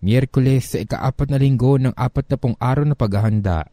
Miyerkules sa ikaapat na linggo ng apat na pong araw na paghahanda.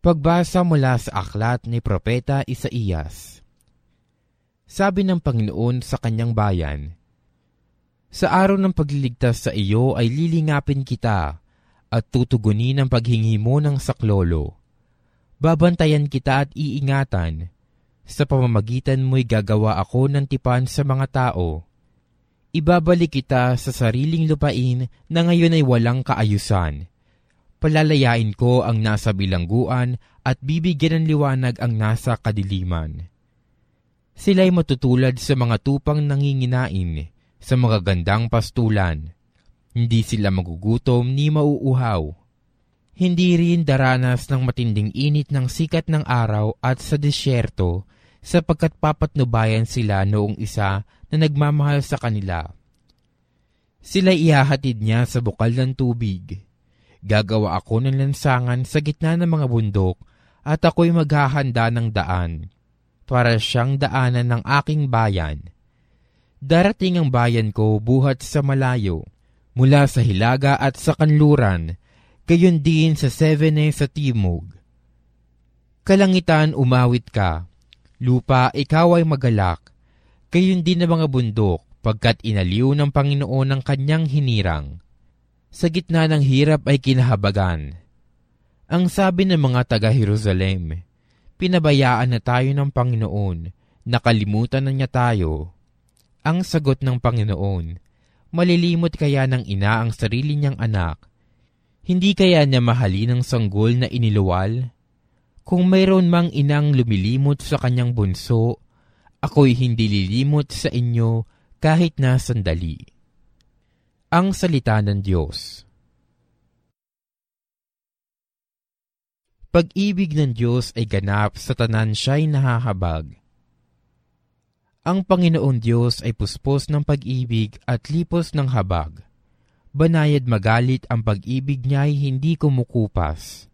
Pagbasa mula sa aklat ni Propeta Isaías. Sabi ng Panginoon sa kanyang bayan, Sa araw ng pagliligtas sa iyo ay lilingapin kita at tutugunin ang paghingi mo ng saklolo. Babantayan kita at iingatan. Sa pamamagitan mo'y gagawa ako ng tipan sa mga tao Ibabalik kita sa sariling lupain na ngayon ay walang kaayusan. Palalayain ko ang nasa bilangguan at bibigyan ng liwanag ang nasa kadiliman. Sila'y matutulad sa mga tupang nanginginain, sa mga gandang pastulan. Hindi sila magugutom ni mauuhaw. Hindi rin daranas ng matinding init ng sikat ng araw at sa disyerto sapagkat papatnubayan sila noong isa na nagmamahal sa kanila. Sila ihahatid niya sa bukal ng tubig. Gagawa ako ng lansangan sa gitna ng mga bundok at ako'y maghahanda ng daan para siyang daanan ng aking bayan. Darating ang bayan ko buhat sa malayo, mula sa hilaga at sa kanluran, gayon din sa Sevene sa timog. Kalangitan umawit ka, lupa ikaw ay magalak, gayon din ang mga bundok, pagkat inaliw ng Panginoon ang kanyang hinirang. Sa gitna ng hirap ay kinahabagan. Ang sabi ng mga taga-Jerusalem, pinabayaan na tayo ng Panginoon, nakalimutan na niya tayo. Ang sagot ng Panginoon, malilimot kaya ng ina ang sarili niyang anak? Hindi kaya niya mahalin ang sanggol na iniluwal? Kung mayroon mang inang lumilimot sa kanyang bunso, ako'y hindi lilimot sa inyo kahit na sandali. Ang Salita ng Diyos Pag-ibig ng Diyos ay ganap sa tanan siya'y nahahabag. Ang Panginoon Diyos ay puspos ng pag-ibig at lipos ng habag. Banayad magalit ang pag-ibig niya ay hindi kumukupas.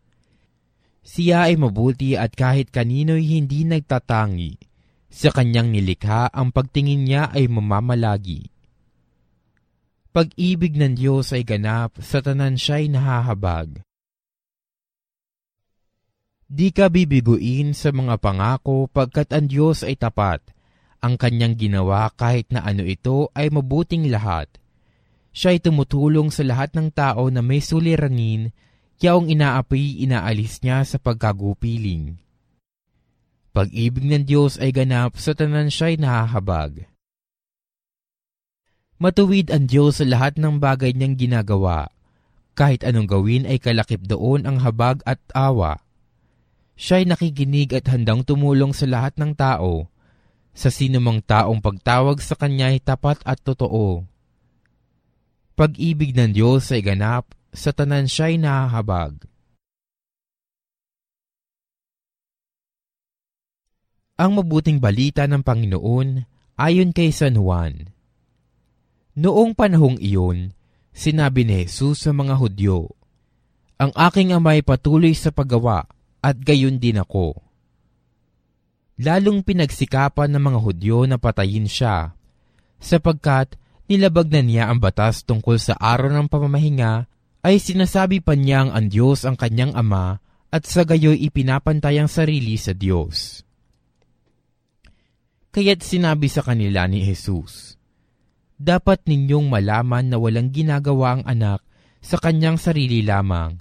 Siya ay mabuti at kahit kanino'y hindi nagtatangi sa kanyang nilikha, ang pagtingin niya ay mamamalagi. Pag-ibig ng Diyos ay ganap, sa tanan siya'y nahahabag. Di ka bibiguin sa mga pangako pagkat ang Diyos ay tapat. Ang kanyang ginawa kahit na ano ito ay mabuting lahat. Siya ay tumutulong sa lahat ng tao na may suliranin, yaong inaapi inaalis niya sa pagkagupiling. Pag-ibig ng Diyos ay ganap sa tanan siya'y nahahabag. Matuwid ang Diyos sa lahat ng bagay niyang ginagawa. Kahit anong gawin ay kalakip doon ang habag at awa. Siya'y nakikinig at handang tumulong sa lahat ng tao. Sa sinumang taong pagtawag sa Kanya ay tapat at totoo. Pag-ibig ng Diyos ay ganap, sa tanan siya'y nahahabag. Ang mabuting balita ng Panginoon ayon kay San Juan. Noong panahong iyon, sinabi ni Jesus sa mga Hudyo, Ang aking amay patuloy sa paggawa at gayon din ako. Lalong pinagsikapan ng mga Hudyo na patayin siya, sapagkat nilabag na niya ang batas tungkol sa araw ng pamamahinga ay sinasabi pa niyang ang Diyos ang kanyang ama at sa gayoy ipinapantay ang sarili sa Diyos. Kaya't sinabi sa kanila ni Jesus, Dapat ninyong malaman na walang ginagawa ang anak sa kanyang sarili lamang.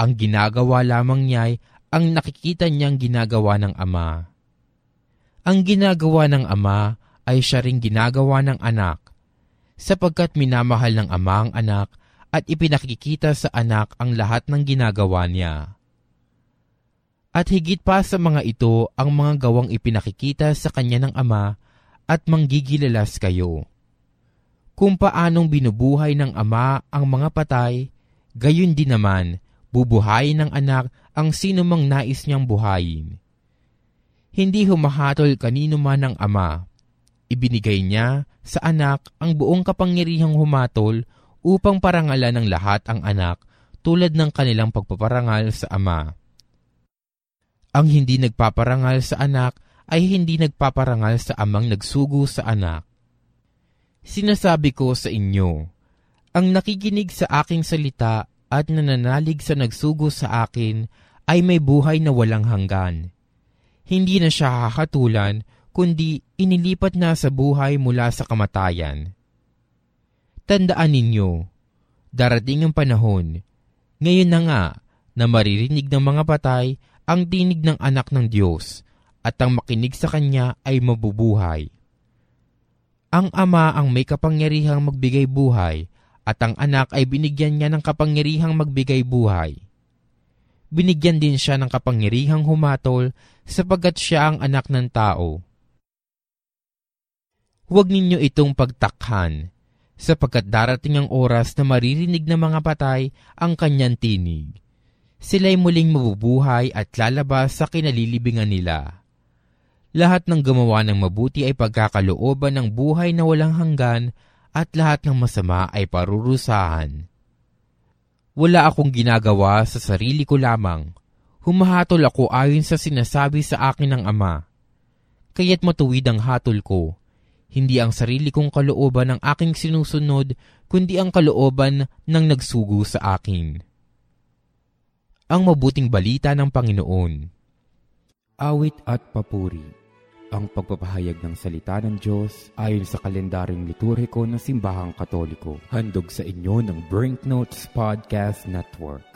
Ang ginagawa lamang niya ay ang nakikita niyang ginagawa ng ama. Ang ginagawa ng ama ay siya ring ginagawa ng anak, sapagkat minamahal ng ama ang anak at ipinakikita sa anak ang lahat ng ginagawa niya. At higit pa sa mga ito ang mga gawang ipinakikita sa kanya ng Ama at manggigilalas kayo. Kung paanong binubuhay ng Ama ang mga patay, gayon din naman bubuhayin ng anak ang sino mang nais niyang buhayin. Hindi humahatol kanino man ng Ama. Ibinigay niya sa anak ang buong kapangyarihang humatol upang parangalan ng lahat ang anak tulad ng kanilang pagpaparangal sa Ama ang hindi nagpaparangal sa anak ay hindi nagpaparangal sa amang nagsugo sa anak. Sinasabi ko sa inyo, Ang nakikinig sa aking salita at nananalig sa nagsugo sa akin ay may buhay na walang hanggan. Hindi na siya hahatulan, kundi inilipat na sa buhay mula sa kamatayan. Tandaan ninyo, darating ang panahon, ngayon na nga, na maririnig ng mga patay ang tinig ng anak ng Diyos at ang makinig sa Kanya ay mabubuhay. Ang Ama ang may kapangyarihang magbigay buhay at ang anak ay binigyan niya ng kapangyarihang magbigay buhay. Binigyan din siya ng kapangyarihang humatol sapagkat siya ang anak ng tao. Huwag ninyo itong pagtakhan, sapagkat darating ang oras na maririnig ng mga patay ang kanyang tinig. Sila'y muling mabubuhay at lalabas sa kinalilibingan nila. Lahat ng gumawa ng mabuti ay pagkakalooban ng buhay na walang hanggan at lahat ng masama ay parurusahan. Wala akong ginagawa sa sarili ko lamang. Humahatol ako ayon sa sinasabi sa akin ng Ama. Kaya't matuwid ang hatol ko. Hindi ang sarili kong kalooban ang aking sinusunod, kundi ang kalooban ng nagsugo sa akin. Ang mabuting balita ng Panginoon. Awit at papuri ang pagpapahayag ng salita ng Diyos ayon sa kalendaryong liturhiko ng Simbahang Katoliko. Handog sa inyo ng Brinknotes Podcast Network.